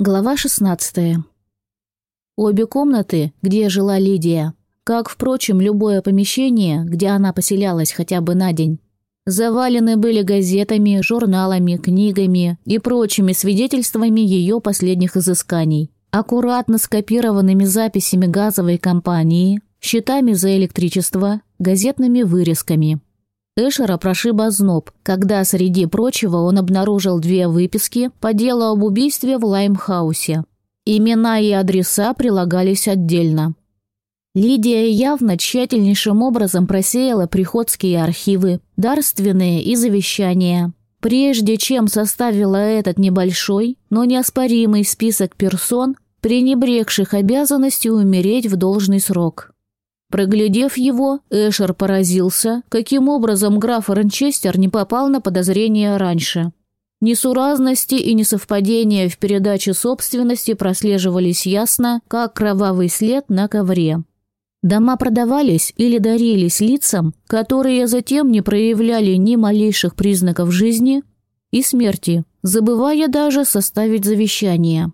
Глава 16. Обе комнаты, где жила Лидия, как, впрочем, любое помещение, где она поселялась хотя бы на день, завалены были газетами, журналами, книгами и прочими свидетельствами ее последних изысканий, аккуратно скопированными записями газовой компании, счетами за электричество, газетными вырезками – Эшера прошиб озноб, когда среди прочего он обнаружил две выписки по делу об убийстве в Лаймхаусе. Имена и адреса прилагались отдельно. Лидия явно тщательнейшим образом просеяла приходские архивы, дарственные и завещания. Прежде чем составила этот небольшой, но неоспоримый список персон, пренебрегших обязанностью умереть в должный срок. Проглядев его, Эшер поразился, каким образом граф Ранчестер не попал на подозрение раньше. Несуразности и несовпадения в передаче собственности прослеживались ясно, как кровавый след на ковре. Дома продавались или дарились лицам, которые затем не проявляли ни малейших признаков жизни и смерти, забывая даже составить завещание.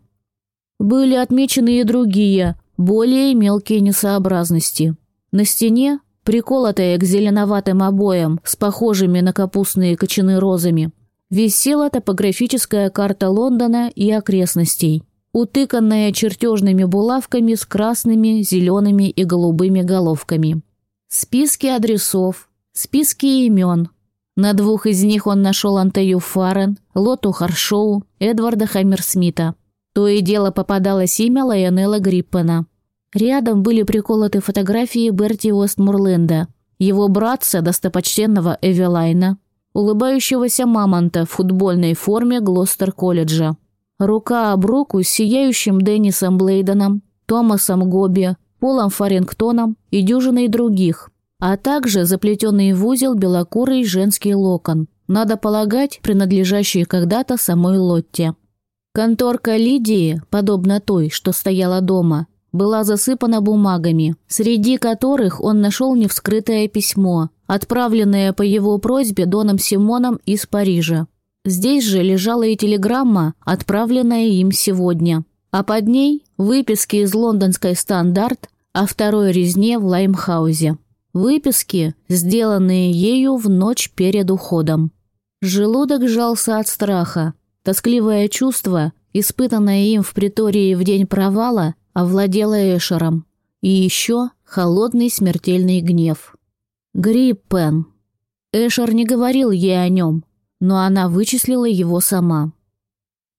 Были отмечены и другие, более мелкие несообразности – на стене, приколотая к зеленоватым обоям с похожими на капустные кочаны розами, висела топографическая карта Лондона и окрестностей, утыканная чертежными булавками с красными, зелеными и голубыми головками. Списки адресов, списки имен. На двух из них он нашел Антею Фарен, Лоту Харшоу, Эдварда Хаммерсмита. То и дело попадалось имя Лайонела Гриппена – Рядом были приколоты фотографии Берти Уэстмурленда, его братца, достопочтенного Эвелайна, улыбающегося мамонта в футбольной форме Глостер-колледжа. Рука об руку с сияющим Деннисом Блейденом, Томасом Гоби, Полом Фарингтоном и дюжиной других, а также заплетенный в узел белокурый женский локон, надо полагать, принадлежащий когда-то самой Лотте. Конторка Лидии, подобно той, что стояла дома, была засыпана бумагами, среди которых он нашел невскрытое письмо, отправленное по его просьбе Доном Симоном из Парижа. Здесь же лежала и телеграмма, отправленная им сегодня, а под ней выписки из лондонской «Стандарт» о второй резне в Лаймхаузе. Выписки, сделанные ею в ночь перед уходом. Желудок сжался от страха. Тоскливое чувство, испытанное им в притории в день провала, овладела Эшером. И еще холодный смертельный гнев. Гриппен. Эшер не говорил ей о нем, но она вычислила его сама.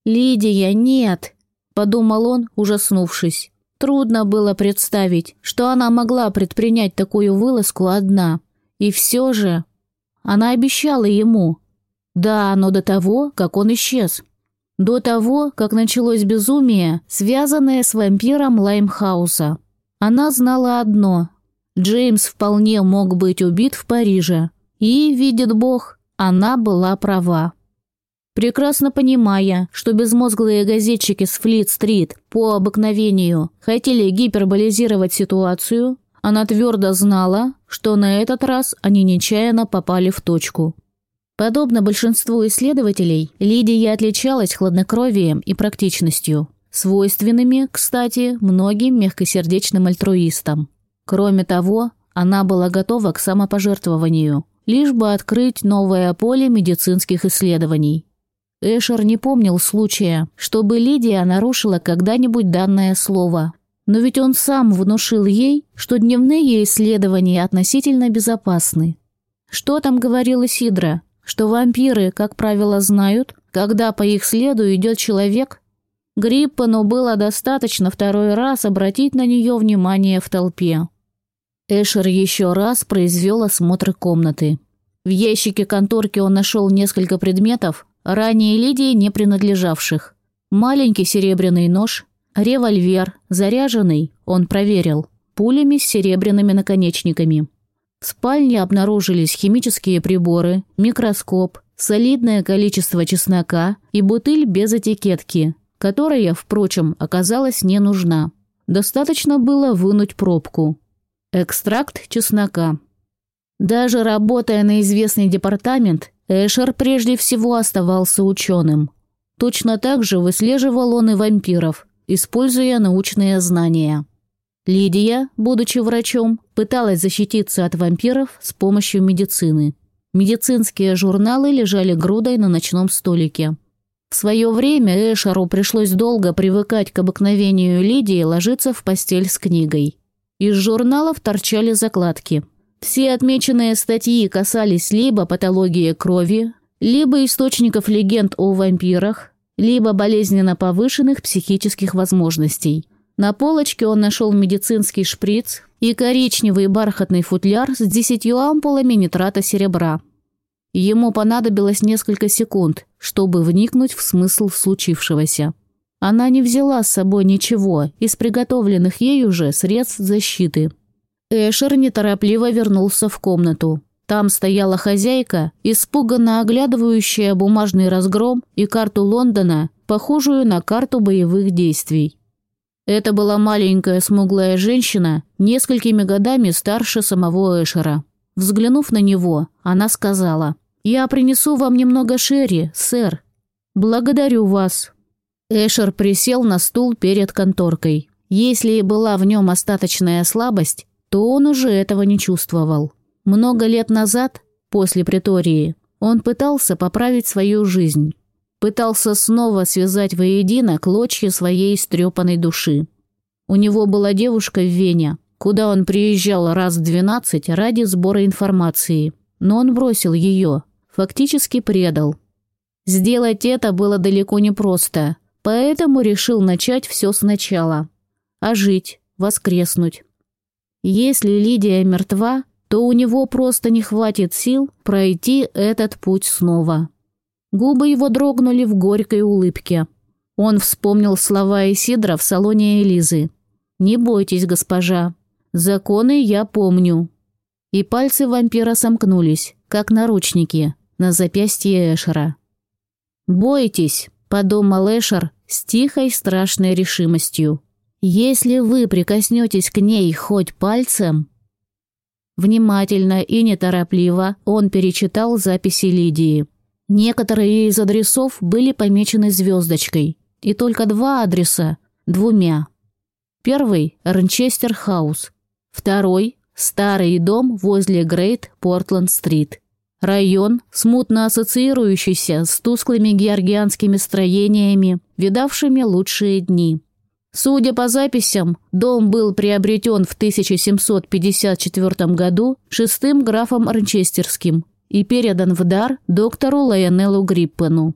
«Лидия, нет!» – подумал он, ужаснувшись. Трудно было представить, что она могла предпринять такую вылазку одна. И все же... Она обещала ему. Да, но до того, как он исчез. До того, как началось безумие, связанное с вампиром Лаймхауса. Она знала одно. Джеймс вполне мог быть убит в Париже. И, видит Бог, она была права. Прекрасно понимая, что безмозглые газетчики с Флит-стрит по обыкновению хотели гиперболизировать ситуацию, она твердо знала, что на этот раз они нечаянно попали в точку. Подобно большинству исследователей, Лидия отличалась хладнокровием и практичностью, свойственными, кстати, многим мягкосердечным альтруистам. Кроме того, она была готова к самопожертвованию, лишь бы открыть новое поле медицинских исследований. Эшер не помнил случая, чтобы Лидия нарушила когда-нибудь данное слово. Но ведь он сам внушил ей, что дневные исследования относительно безопасны. Что там говорила Сидра? Что вампиры, как правило, знают, когда по их следу идет человек. Гриппану было достаточно второй раз обратить на нее внимание в толпе. Эшер еще раз произвел осмотр комнаты. В ящике конторки он нашел несколько предметов, ранее Лидии не принадлежавших. Маленький серебряный нож, револьвер, заряженный, он проверил, пулями с серебряными наконечниками. В спальне обнаружились химические приборы, микроскоп, солидное количество чеснока и бутыль без этикетки, которая, впрочем, оказалась не нужна. Достаточно было вынуть пробку. Экстракт чеснока. Даже работая на известный департамент, Эшер прежде всего оставался ученым. Точно так же выслеживал он и вампиров, используя научные знания. Лидия, будучи врачом, пыталась защититься от вампиров с помощью медицины. Медицинские журналы лежали грудой на ночном столике. В свое время Эшеру пришлось долго привыкать к обыкновению Лидии ложиться в постель с книгой. Из журналов торчали закладки. Все отмеченные статьи касались либо патологии крови, либо источников легенд о вампирах, либо болезненно повышенных психических возможностей. На полочке он нашел медицинский шприц и коричневый бархатный футляр с десятью ампулами нитрата серебра. Ему понадобилось несколько секунд, чтобы вникнуть в смысл случившегося. Она не взяла с собой ничего из приготовленных ею же средств защиты. Эшер неторопливо вернулся в комнату. Там стояла хозяйка, испуганно оглядывающая бумажный разгром и карту Лондона, похожую на карту боевых действий. Это была маленькая смуглая женщина, несколькими годами старше самого Эшера. Взглянув на него, она сказала – «Я принесу вам немного шерри, сэр. Благодарю вас». Эшер присел на стул перед конторкой. Если и была в нем остаточная слабость, то он уже этого не чувствовал. Много лет назад, после притории, он пытался поправить свою жизнь. Пытался снова связать воедино клочья своей истрепанной души. У него была девушка в Вене, куда он приезжал раз в двенадцать ради сбора информации. Но он бросил ее, фактически предал. Сделать это было далеко не просто, поэтому решил начать все сначала. Ожить, воскреснуть. Если Лидия мертва, то у него просто не хватит сил пройти этот путь снова. Губы его дрогнули в горькой улыбке. Он вспомнил слова Исидра в салоне Элизы. «Не бойтесь, госпожа. Законы я помню». И пальцы вампира сомкнулись, как наручники, на запястье Эшера. «Бойтесь», — подумал Эшер с тихой страшной решимостью. «Если вы прикоснетесь к ней хоть пальцем...» Внимательно и неторопливо он перечитал записи Лидии. Некоторые из адресов были помечены звездочкой, и только два адреса – двумя. Первый – Ранчестер Хаус. Второй – старый дом возле Грейт Портленд-стрит. Район, смутно ассоциирующийся с тусклыми георгианскими строениями, видавшими лучшие дни. Судя по записям, дом был приобретен в 1754 году шестым графом Ранчестерским и передан в дар доктору Лайонеллу Гриппену.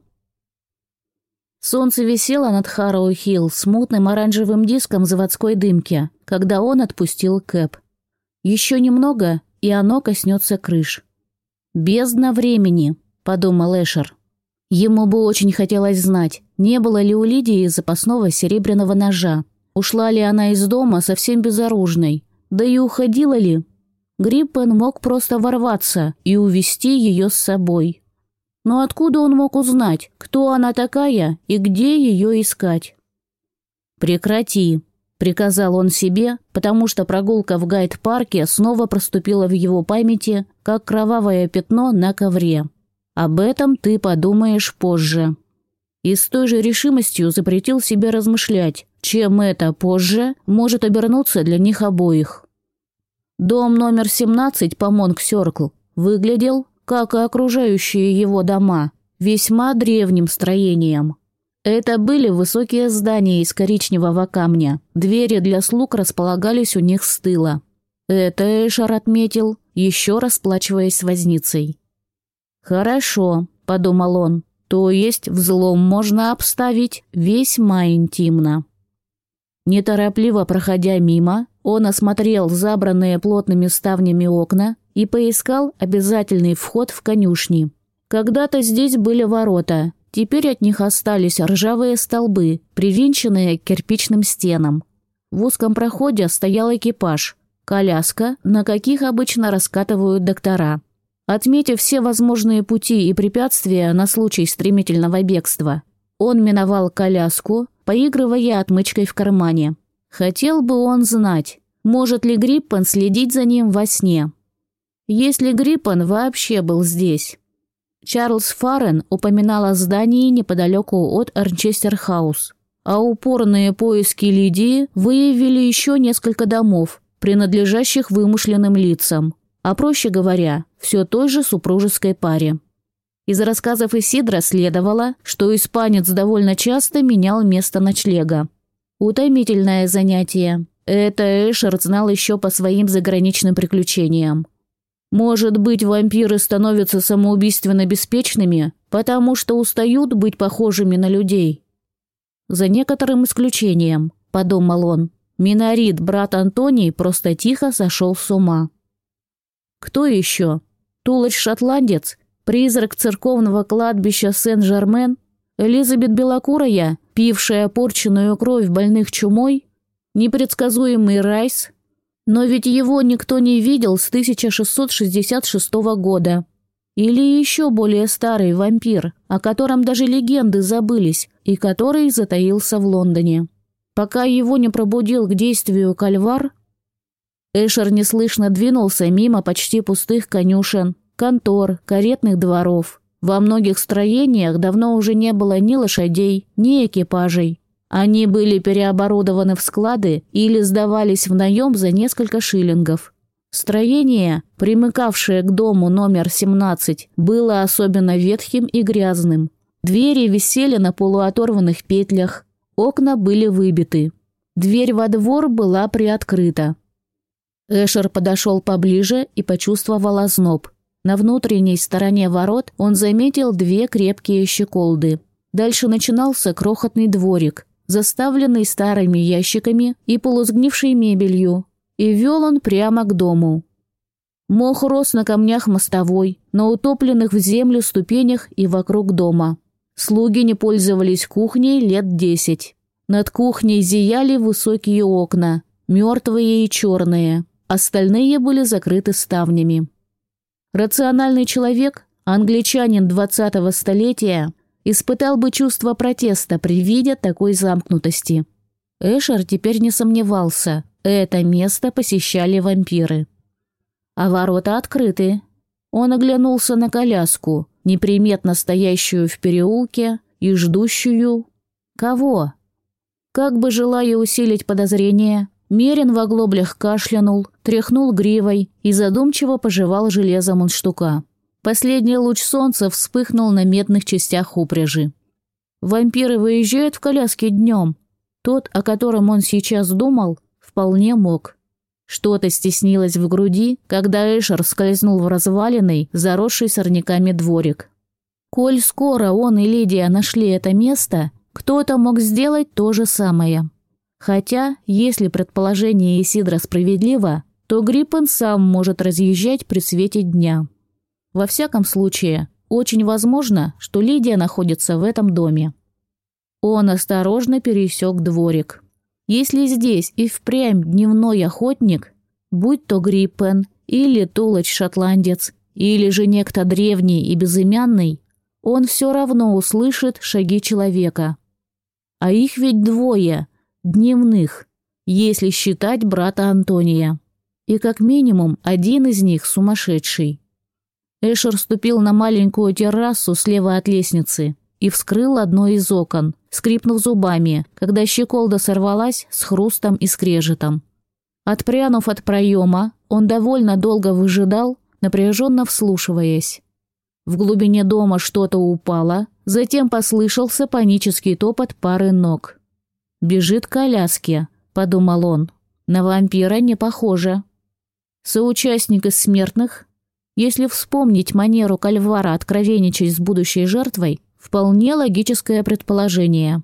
Солнце висело над Харроу-Хилл смутным оранжевым диском заводской дымки, когда он отпустил Кэп. Еще немного, и оно коснется крыш. «Бездна времени», — подумал Эшер. Ему бы очень хотелось знать, не было ли у Лидии запасного серебряного ножа. Ушла ли она из дома совсем безоружной. Да и уходила ли? Гриппен мог просто ворваться и увести ее с собой. Но откуда он мог узнать, кто она такая и где ее искать? «Прекрати», Приказал он себе, потому что прогулка в гайд-парке снова проступила в его памяти, как кровавое пятно на ковре. Об этом ты подумаешь позже. И с той же решимостью запретил себе размышлять, чем это позже может обернуться для них обоих. Дом номер 17 по Монг-Сёркл выглядел, как и окружающие его дома, весьма древним строением. Это были высокие здания из коричневого камня. Двери для слуг располагались у них с тыла. Это Эшер отметил, еще расплачиваясь возницей. «Хорошо», — подумал он, — «то есть взлом можно обставить весьма интимно». Неторопливо проходя мимо, он осмотрел забранные плотными ставнями окна и поискал обязательный вход в конюшни. Когда-то здесь были ворота, Теперь от них остались ржавые столбы, привинченные к кирпичным стенам. В узком проходе стоял экипаж, коляска, на каких обычно раскатывают доктора. Отметив все возможные пути и препятствия на случай стремительного бегства, он миновал коляску, поигрывая отмычкой в кармане. Хотел бы он знать, может ли Гриппен следить за ним во сне. Если Гриппен вообще был здесь. Чарльз Фаррен упоминал о здании неподалеку от Эрнчестер-хаус, а упорные поиски Лидии выявили еще несколько домов, принадлежащих вымышленным лицам, а проще говоря, все той же супружеской паре. Из рассказов Исидро следовало, что испанец довольно часто менял место ночлега. Утомительное занятие. Это Эшер знал еще по своим заграничным приключениям. Может быть, вампиры становятся самоубийственно беспечными, потому что устают быть похожими на людей. За некоторым исключением, подумал он, Минорит, брат Антоний, просто тихо сошел с ума. Кто еще? Тулач-шотландец, призрак церковного кладбища Сен-Жермен, Элизабет Белокурая, пившая порченную кровь больных чумой, непредсказуемый Райс, но ведь его никто не видел с 1666 года. Или еще более старый вампир, о котором даже легенды забылись и который затаился в Лондоне. Пока его не пробудил к действию кальвар, Эшер неслышно двинулся мимо почти пустых конюшен, контор, каретных дворов. Во многих строениях давно уже не было ни лошадей, ни экипажей. Они были переоборудованы в склады или сдавались в наем за несколько шиллингов. Строение, примыкавшее к дому номер 17, было особенно ветхим и грязным. Двери висели на полуоторванных петлях, окна были выбиты. Дверь во двор была приоткрыта. Эшер подошел поближе и почувствовал озноб. На внутренней стороне ворот он заметил две крепкие щеколды. Дальше начинался крохотный дворик, заставленный старыми ящиками и полусгнившей мебелью, и вел он прямо к дому. Мох рос на камнях мостовой, на утопленных в землю ступенях и вокруг дома. Слуги не пользовались кухней лет десять. Над кухней зияли высокие окна, мертвые и черные. Остальные были закрыты ставнями. Рациональный человек, англичанин 20-го столетия, испытал бы чувство протеста при виде такой замкнутости. Эшер теперь не сомневался, это место посещали вампиры. А ворота открыты. Он оглянулся на коляску, неприметно стоящую в переулке и ждущую... Кого? Как бы желая усилить подозрение, Мерин в оглоблях кашлянул, тряхнул гривой и задумчиво пожевал железо мундштука. Последний луч солнца вспыхнул на медных частях упряжи. Вампиры выезжают в коляске днем. Тот, о котором он сейчас думал, вполне мог. Что-то стеснилось в груди, когда Эшер скользнул в разваленный, заросший сорняками дворик. Коль скоро он и Лидия нашли это место, кто-то мог сделать то же самое. Хотя, если предположение Исидра справедливо, то Гриппен сам может разъезжать при свете дня. Во всяком случае, очень возможно, что Лидия находится в этом доме. Он осторожно пересек дворик. Если здесь и впрямь дневной охотник, будь то Гриппен или Тулач-шотландец, или же некто древний и безымянный, он все равно услышит шаги человека. А их ведь двое, дневных, если считать брата Антония. И как минимум один из них сумасшедший. Эшер ступил на маленькую террасу слева от лестницы и вскрыл одно из окон, скрипнув зубами, когда щеколда сорвалась с хрустом и скрежетом. Отпрянув от проема, он довольно долго выжидал, напряженно вслушиваясь. В глубине дома что-то упало, затем послышался панический топот пары ног. «Бежит к коляске», — подумал он. «На вампира не похоже». Соучастник из смертных если вспомнить манеру Кальвара откровенничать с будущей жертвой, вполне логическое предположение.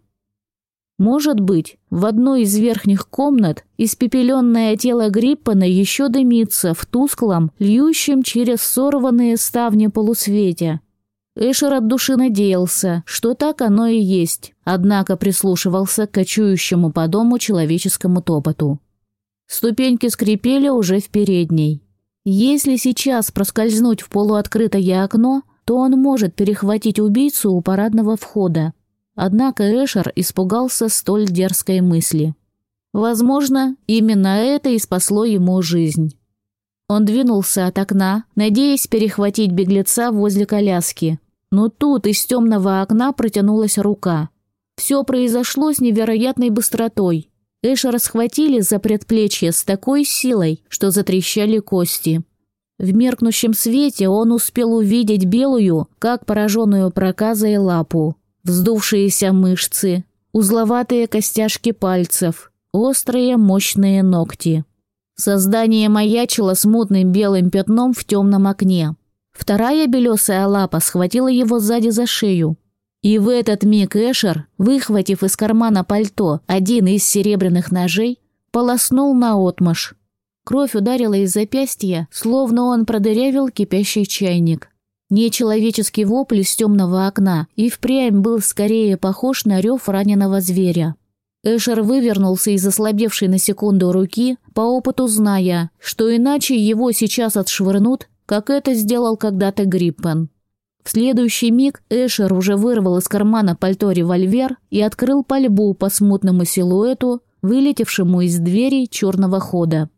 Может быть, в одной из верхних комнат испепеленное тело Гриппана еще дымится в тусклом, льющем через сорванные ставни полусвете. Эшер от души надеялся, что так оно и есть, однако прислушивался к кочующему по дому человеческому топоту. Ступеньки скрипели уже в передней. Если сейчас проскользнуть в полуоткрытое окно, то он может перехватить убийцу у парадного входа. Однако Эшер испугался столь дерзкой мысли. Возможно, именно это и спасло ему жизнь. Он двинулся от окна, надеясь перехватить беглеца возле коляски. Но тут из темного окна протянулась рука. Все произошло с невероятной быстротой. Эшера схватили за предплечье с такой силой, что затрещали кости. В меркнущем свете он успел увидеть белую, как пораженную проказой лапу, вздувшиеся мышцы, узловатые костяшки пальцев, острые мощные ногти. Создание маячило смутным белым пятном в темном окне. Вторая белесая лапа схватила его сзади за шею. И в этот миг Эшер, выхватив из кармана пальто один из серебряных ножей, полоснул на отмаш. Кровь ударила из запястья, словно он продырявил кипящий чайник. Нечеловеческий вопль из темного окна и впрямь был скорее похож на рев раненого зверя. Эшер вывернулся из ослабевшей на секунду руки, по опыту зная, что иначе его сейчас отшвырнут, как это сделал когда-то Гриппен. В следующий миг Эшер уже вырвал из кармана пальто револьвер и открыл пальбу по смутному силуэту, вылетевшему из двери черного хода.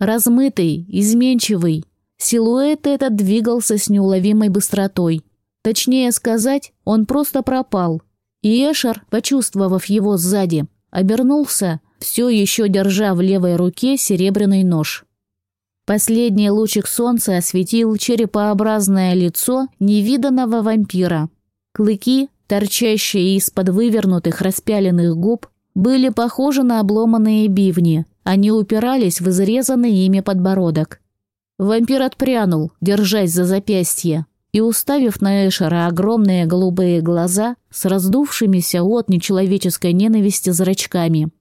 Размытый, изменчивый, силуэт этот двигался с неуловимой быстротой. Точнее сказать, он просто пропал – и Эшер, почувствовав его сзади, обернулся, все еще держа в левой руке серебряный нож. Последний лучик солнца осветил черепообразное лицо невиданного вампира. Клыки, торчащие из-под вывернутых распяленных губ, были похожи на обломанные бивни. Они упирались в изрезанный ими подбородок. Вампир отпрянул, держась за запястье и, уставив на Эшера огромные голубые глаза с раздувшимися от нечеловеческой ненависти зрачками –